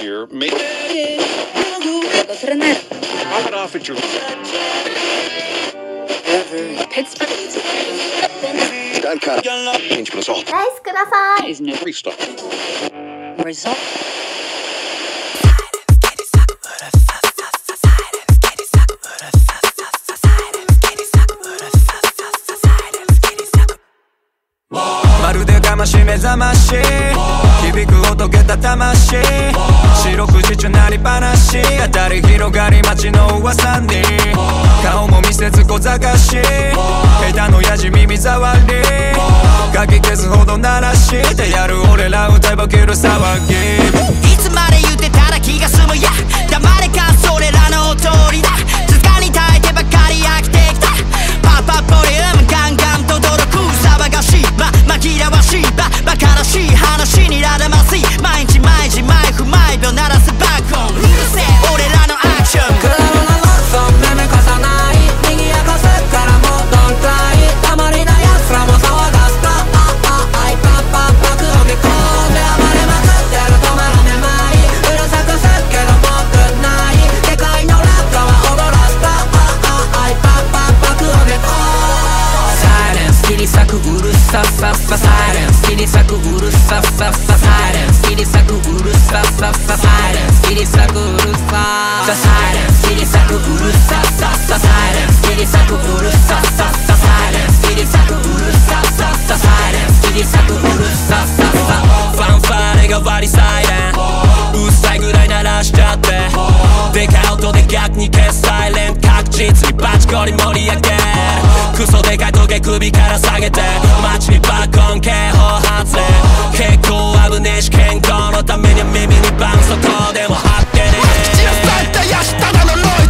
Here, make frenar. It off at your Pittsburgh. That kind of change, but it's all. Nice, good Result. まるで騙し目覚まし。響く音げた魂。四六時中なり話当たり広がり街の噂に。顔も見せず小賢し。下手のやじ耳障り。かき消すほど鳴らし。てやる俺ら歌いぼける騒ぎ。いつまで言ってたら気が済むや。黙れかそれらの通りだ。塚に耐えてばかり飽きてきた。パパボリューム。紛らわしいババカらしい話にらだます。いイレンス切り裂くうるさささサイレンス切り裂くうるさささサイレンス切り裂くうるささサイレンス切り裂くうるさささサイレンス切り裂くうるさささサイレンス切り裂くうるさささサイレンス切り裂くうるさささファンファーレが割りサイレンうっさいぐらい鳴らしちゃってでかい音で逆に消すサイレン確実にバチコリ盛り上げるクソでかい時計首から下げて街に爆音警報発令結構危ねえし健康のためには耳にバンそこでも張ってね。散らされたヤシただのノイ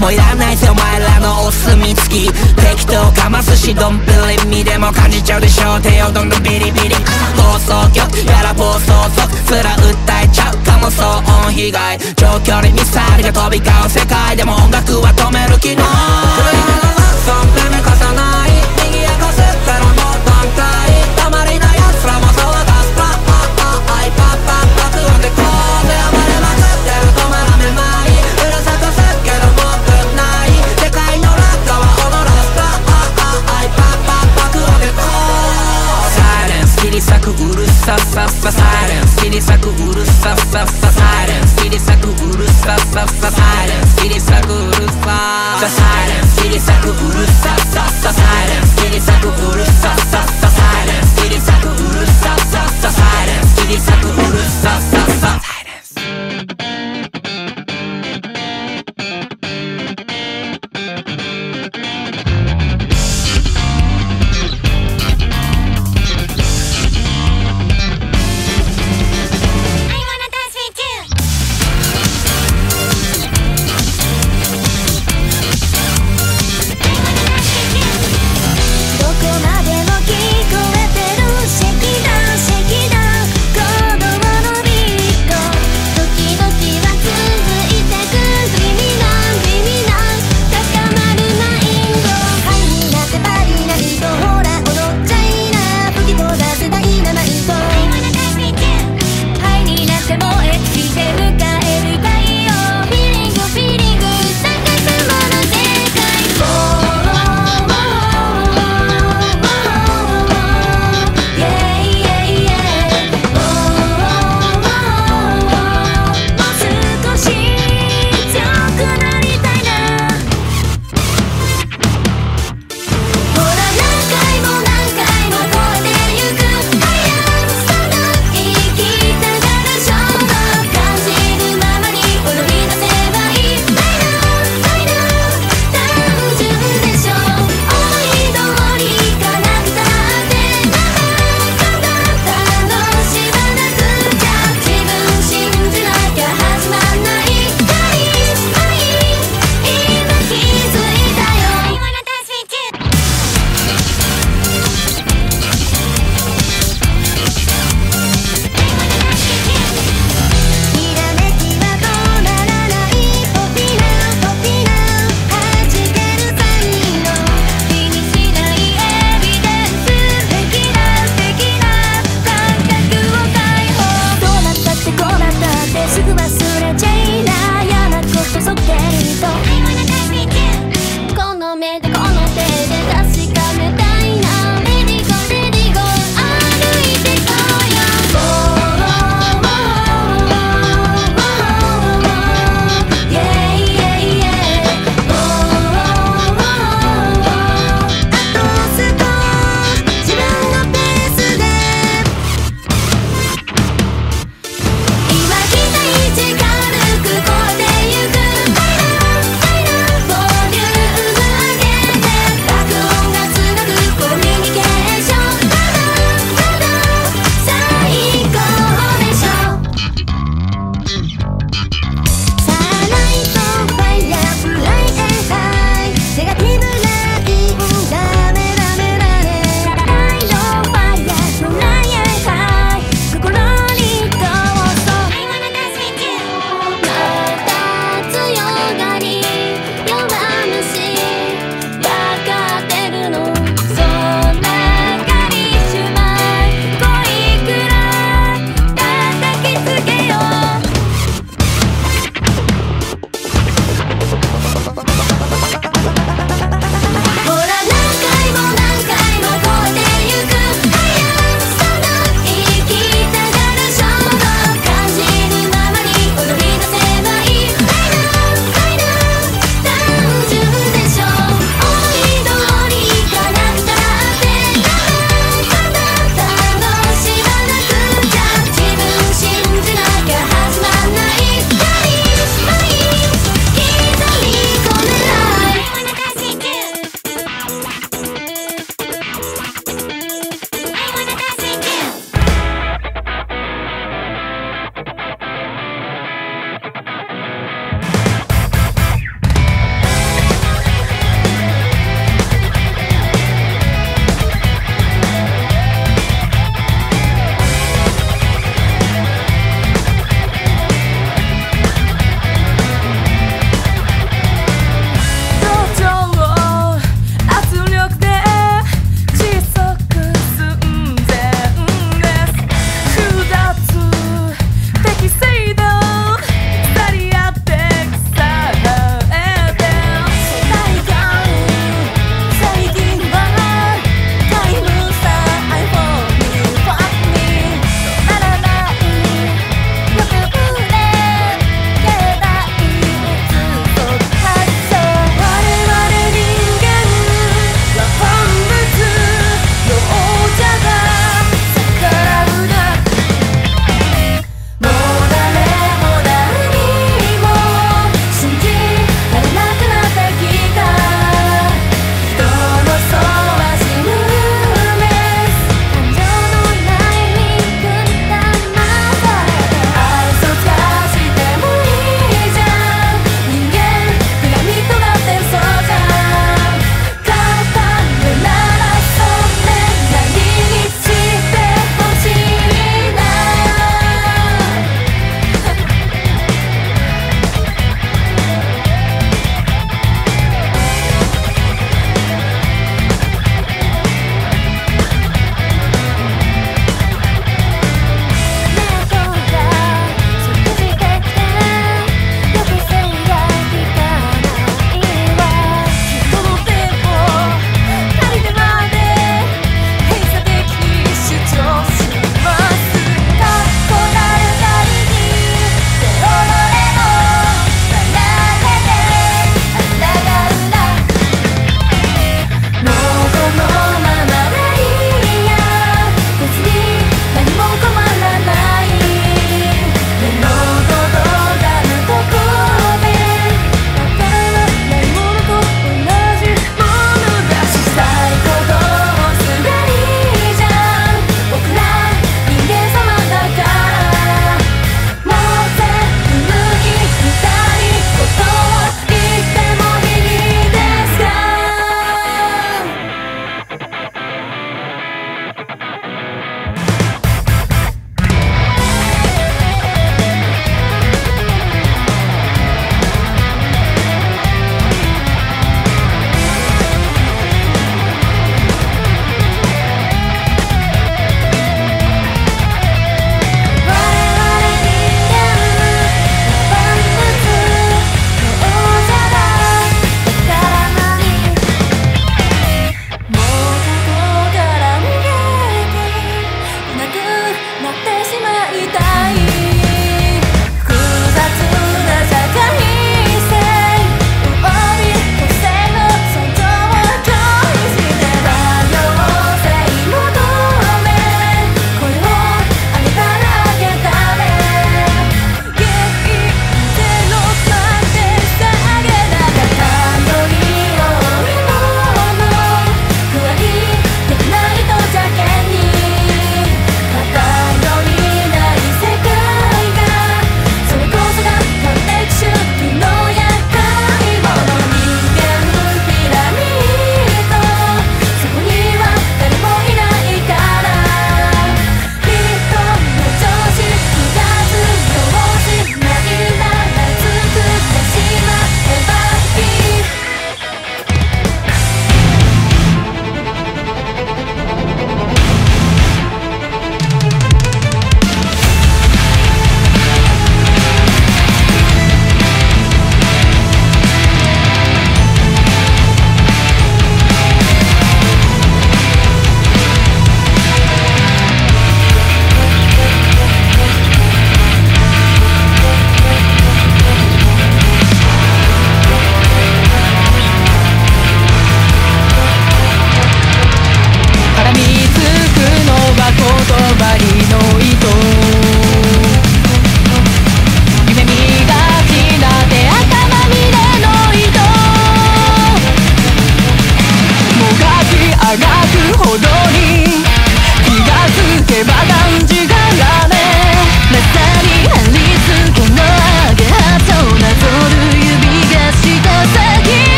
もういらないぜお前らのお墨付き。適当かますしドンピリ見でも感じちゃうでしょう。手をどんどんビリビリ。放送局やら暴走族すら訴えちゃうかも騒音被害。長距離ミサイルが飛び交う世界でも音楽は止める気なス切り裂くうるさささサイレンス切り裂くうるさささサイレンス切り裂くうるさささサイレンス切り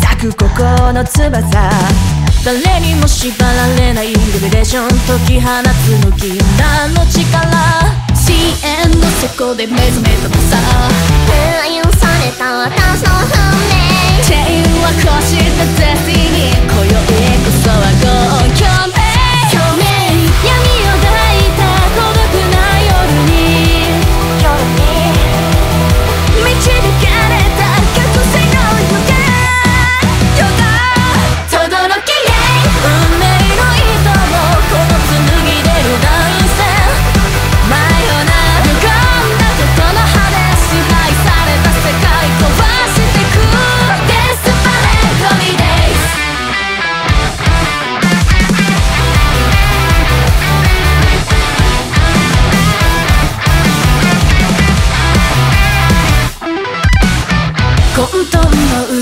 咲くここの翼。誰にも縛られないイルミネーション解き放つの禁断の力。支援の底で目覚めたのさ封印された私の運命。チェーンは越した絶に今宵こそは強強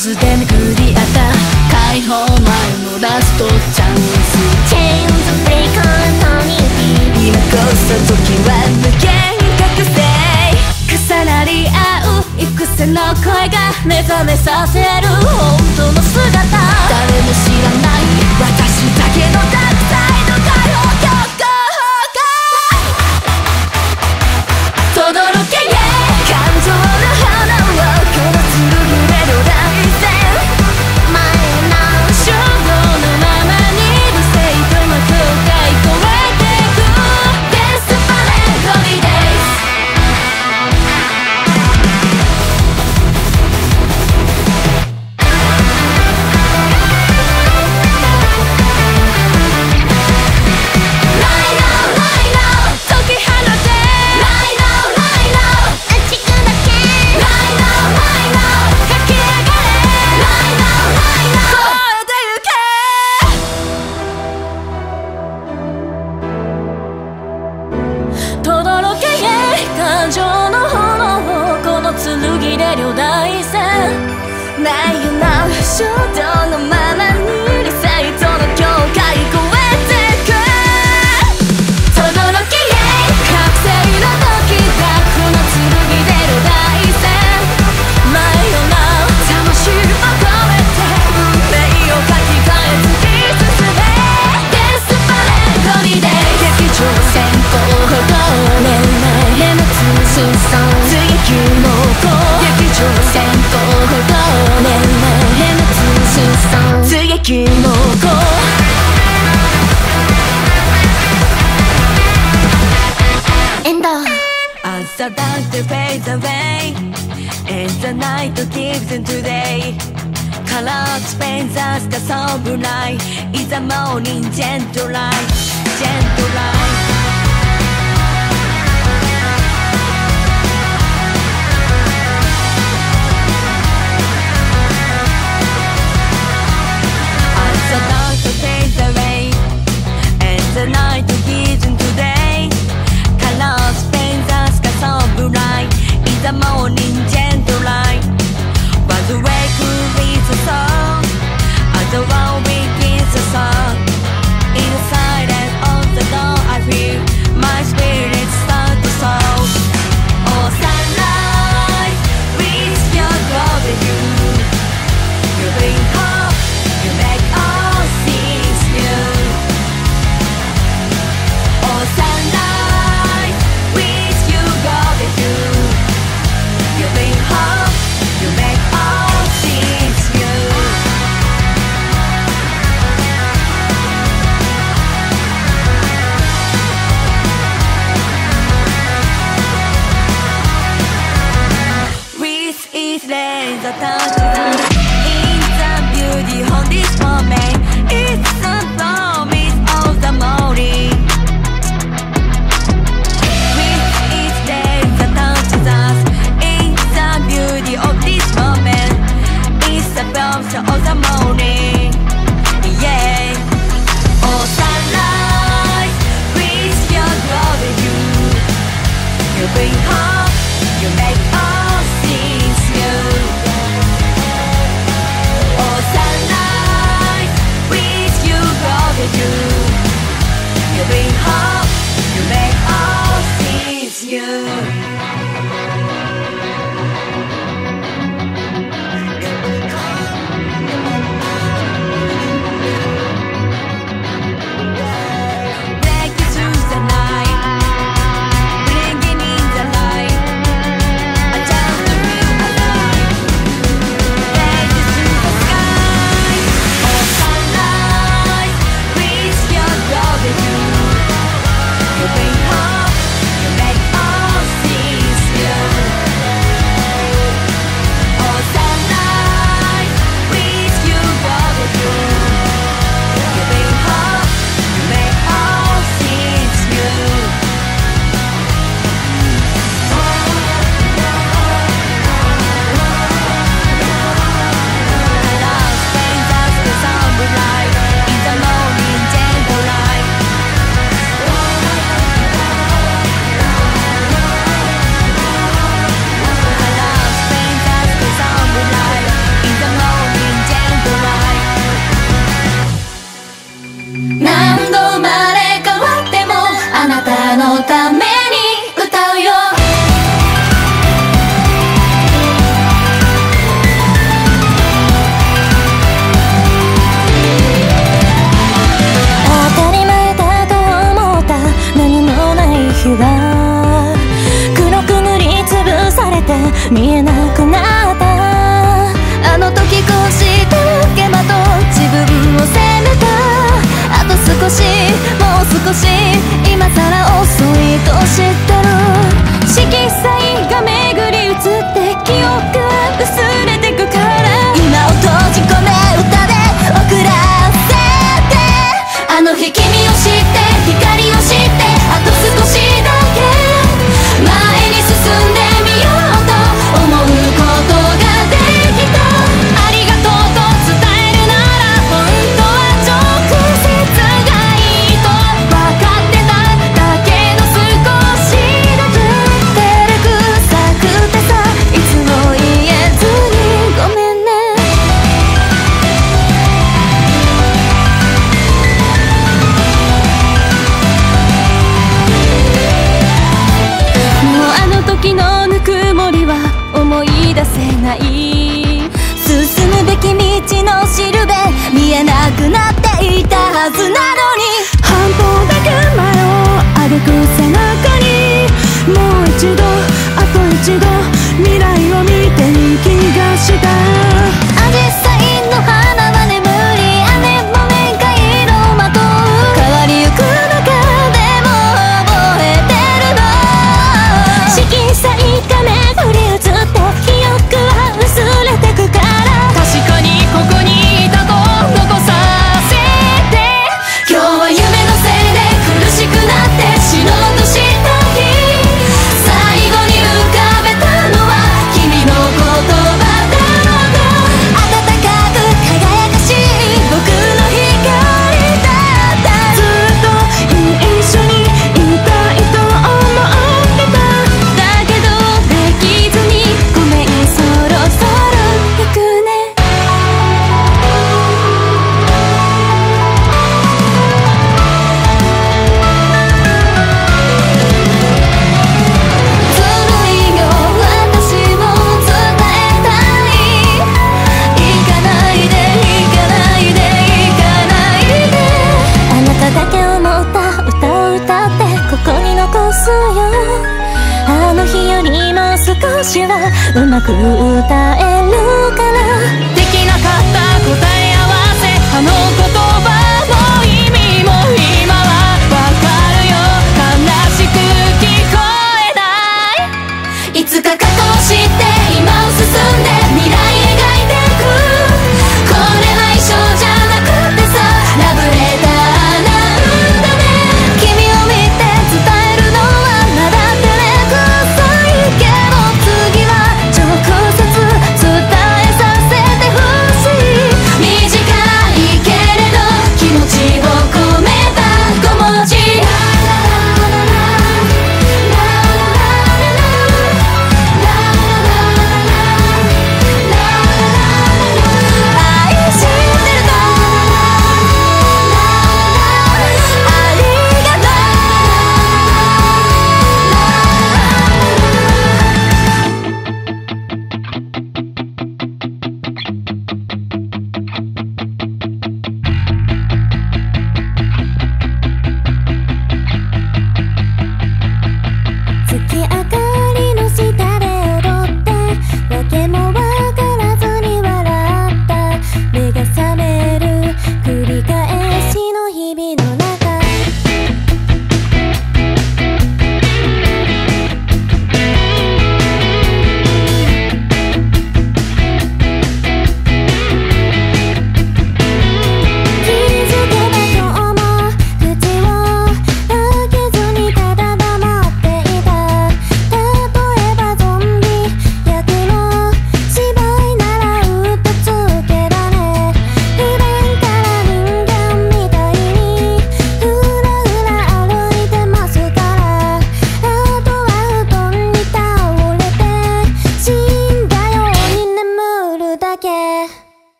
ズで巡り合った解放前のラストチャンスチェーンとプイコン・トミ on unity 今こそ時は無限覚醒重なり合う幾千の声が目覚めさせる本当の姿誰も知らない私だけのダークサイド解放届け感情の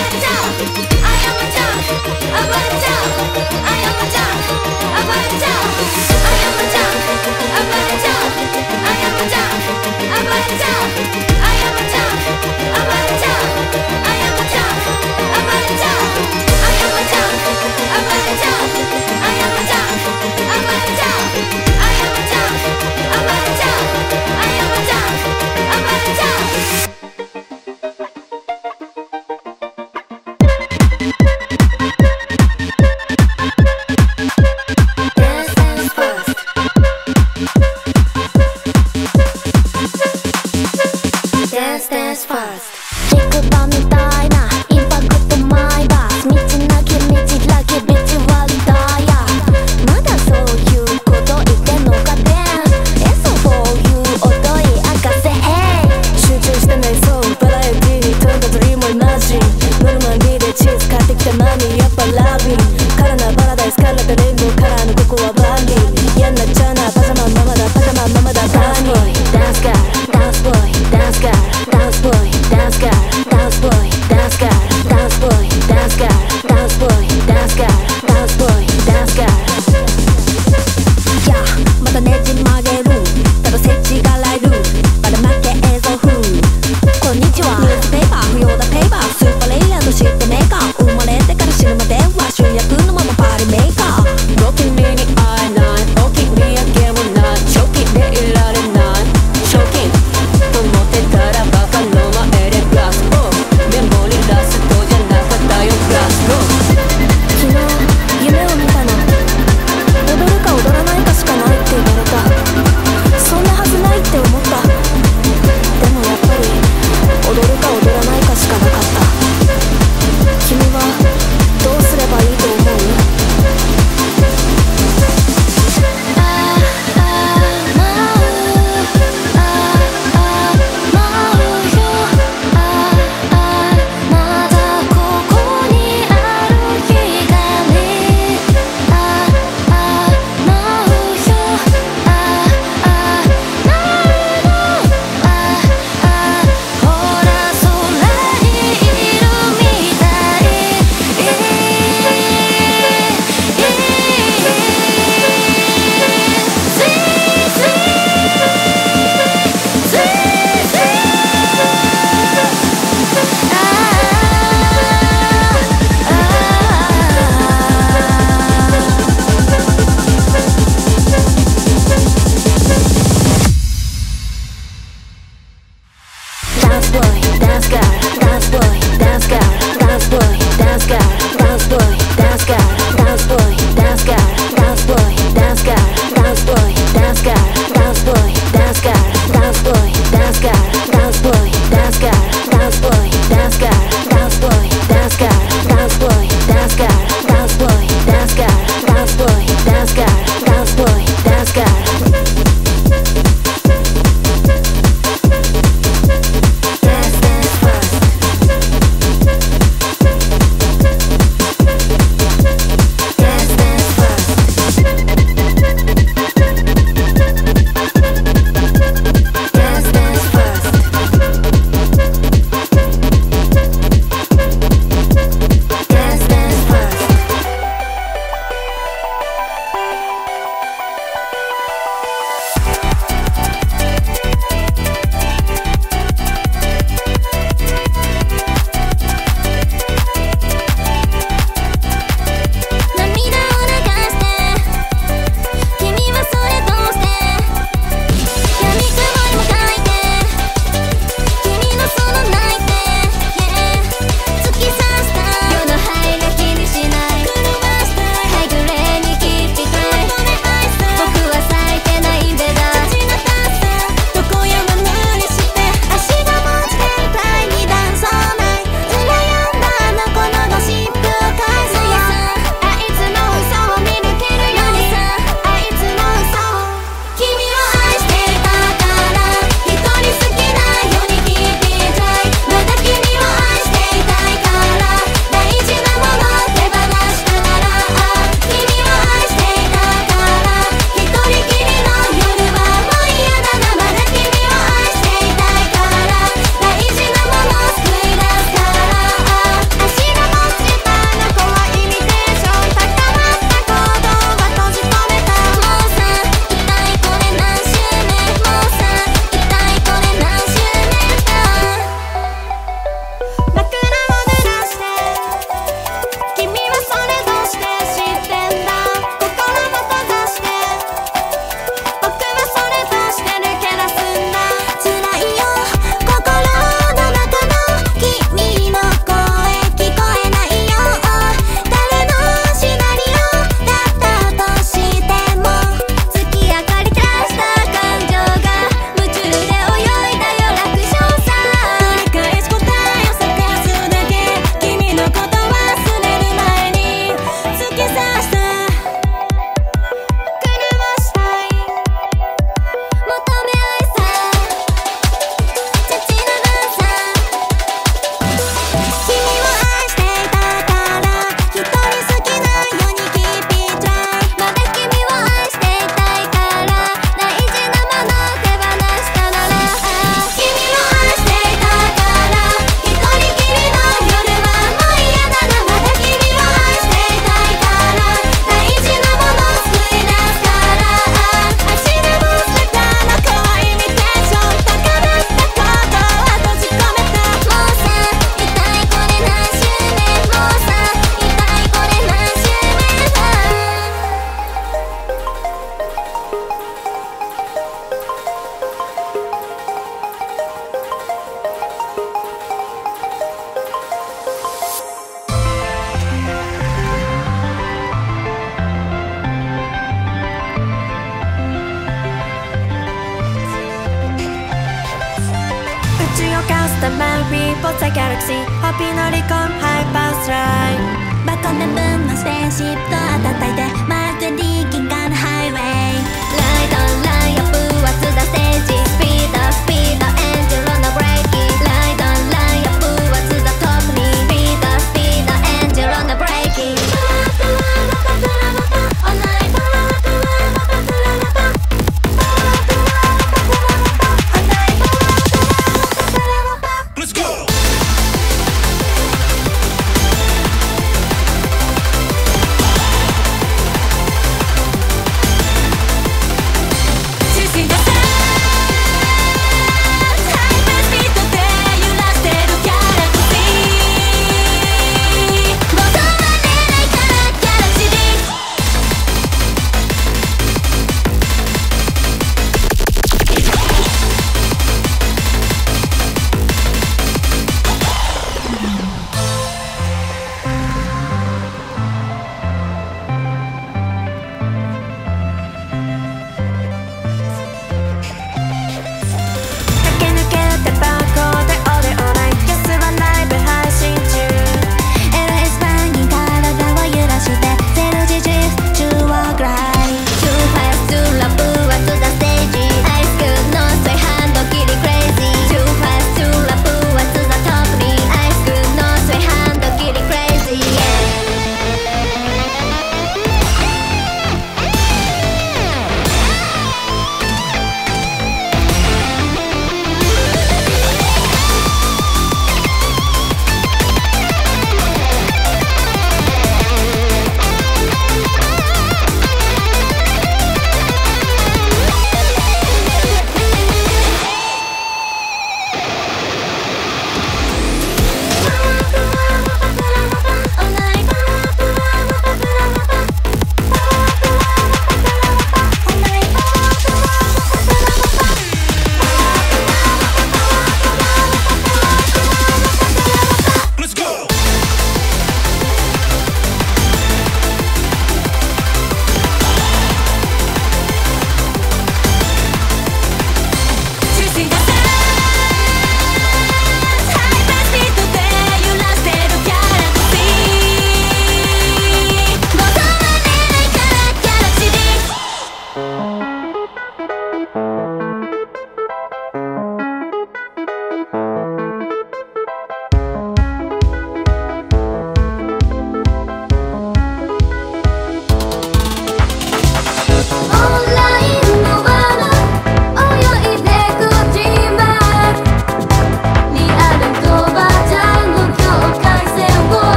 Watch!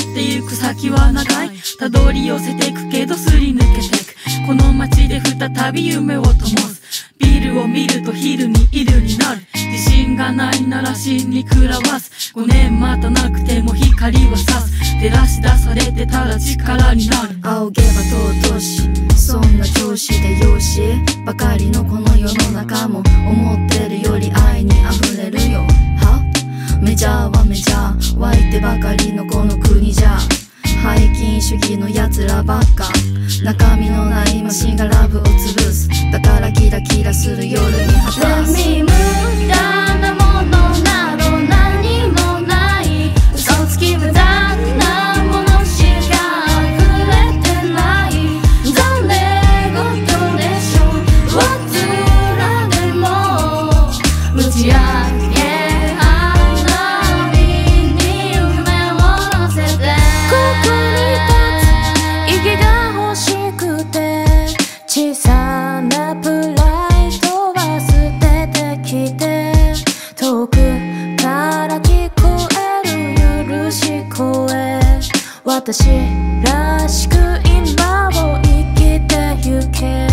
ってゆく先は長い。たどり寄せてくけどすり抜けてく。この街で再び夢を灯す。ビルを見ると昼にいるになる。自信がないなら死に食らわす。5年待たなくても光は差す。照らし出されてたら力になる。仰げば尊しそんな調子でよしばかりのこの世の中も思ってるより愛に溢れるよ。メジャーはメジャー。湧いてばかりのこの国じゃ。背筋主義の奴らばっか。中身のないマシンがラブを潰す。だからキラキラする夜に果たす。無駄なものなど何もない。嘘つき無駄私らしく今を生きてゆけ。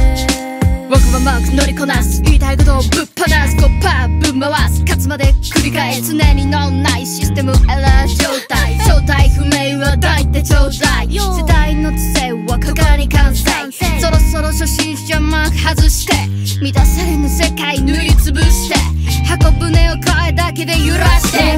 僕はマーク乗りこなす言いたいことをぶっ放す。コッパーぶん回す。勝つまで繰り返す。常に脳内システム。エラー状態。正体不明は抱いてちょうだい。世代の杖は果敢に完成そろそろ初心者マーク外して。満たされぬ世界塗りつぶして。箱舟を声だけで揺らして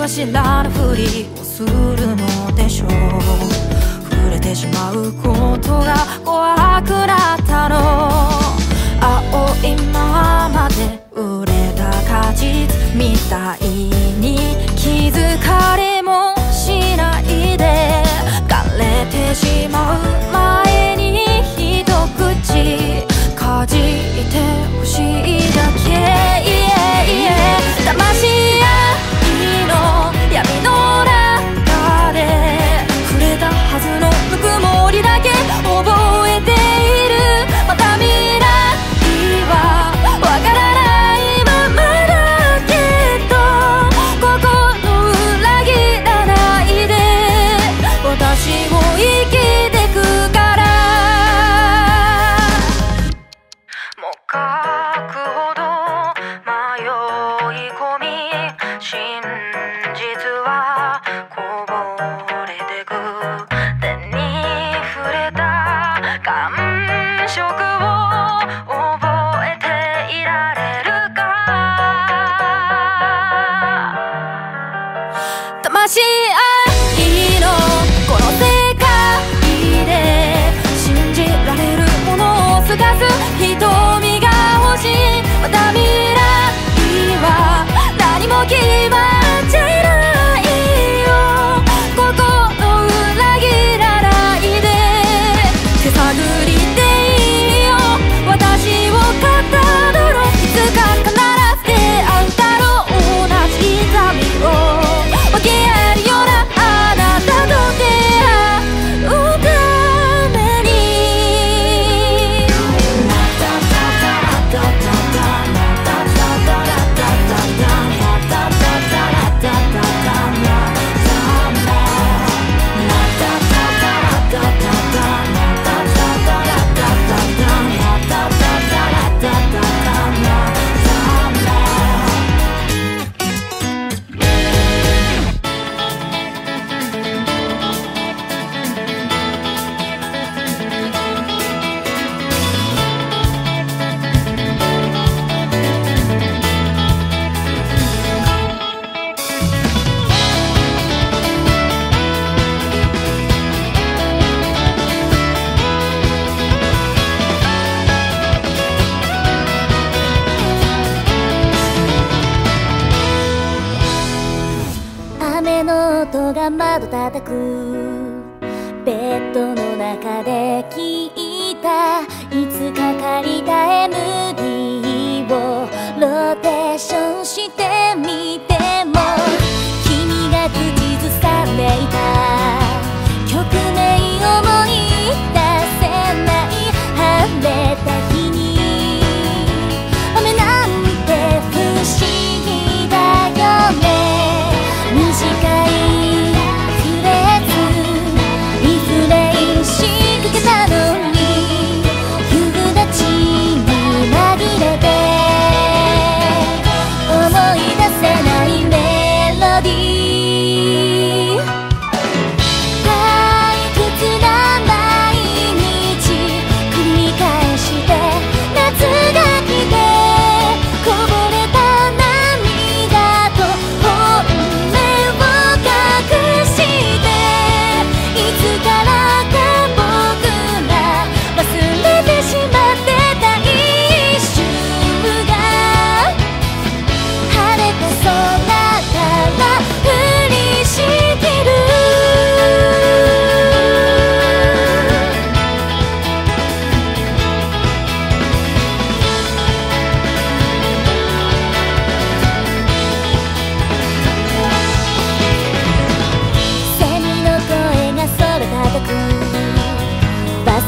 は知らぬふりをするのでしょう。触れてしまうことが怖くなったの。青いままで売れた果実みたいに気づかれもしないで。枯れてしまう前に一口かじってほしい。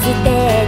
バス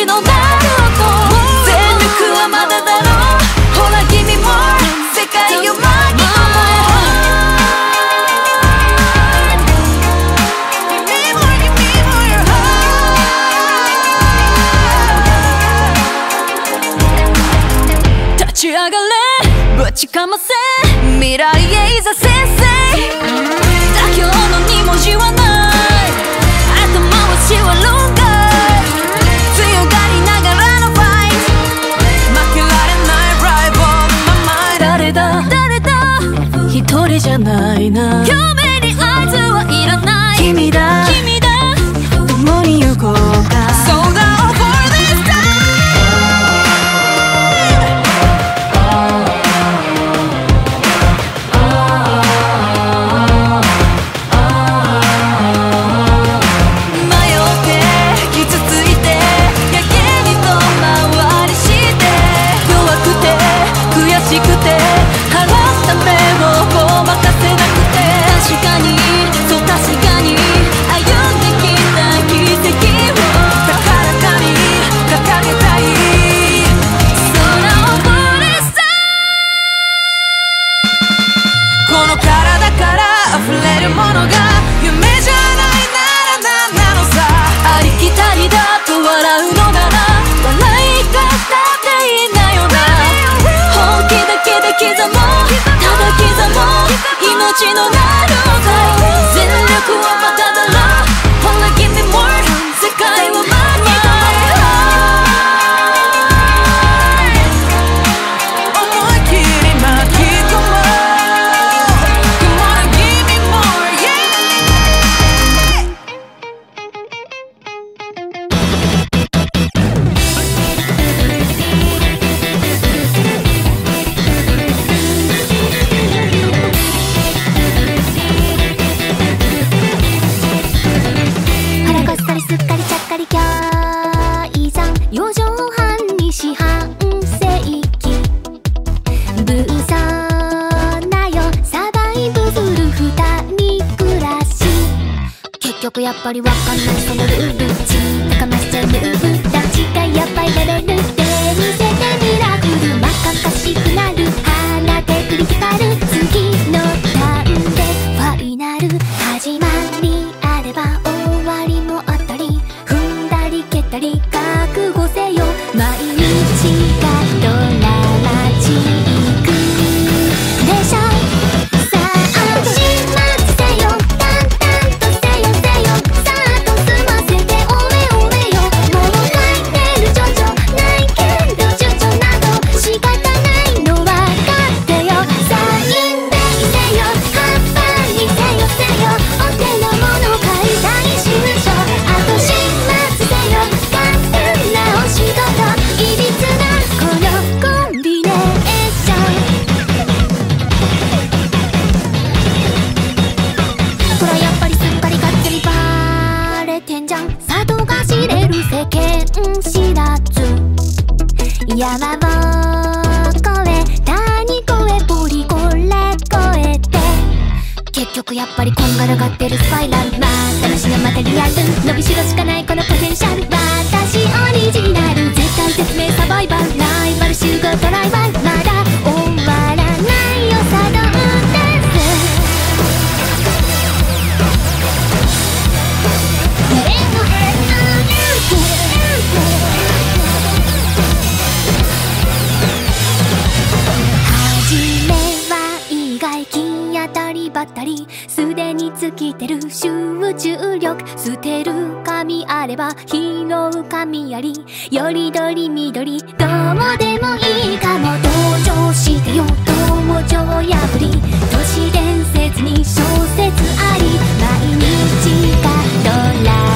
命のじゃないな。は拾神やりよりどりみどりどうでもいいかも登場してよ。友情破り。都市伝説に小説あり。毎日がドラ